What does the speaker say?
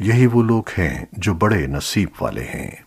यही वो लोग हैं जो बड़े नसीब वाले हैं।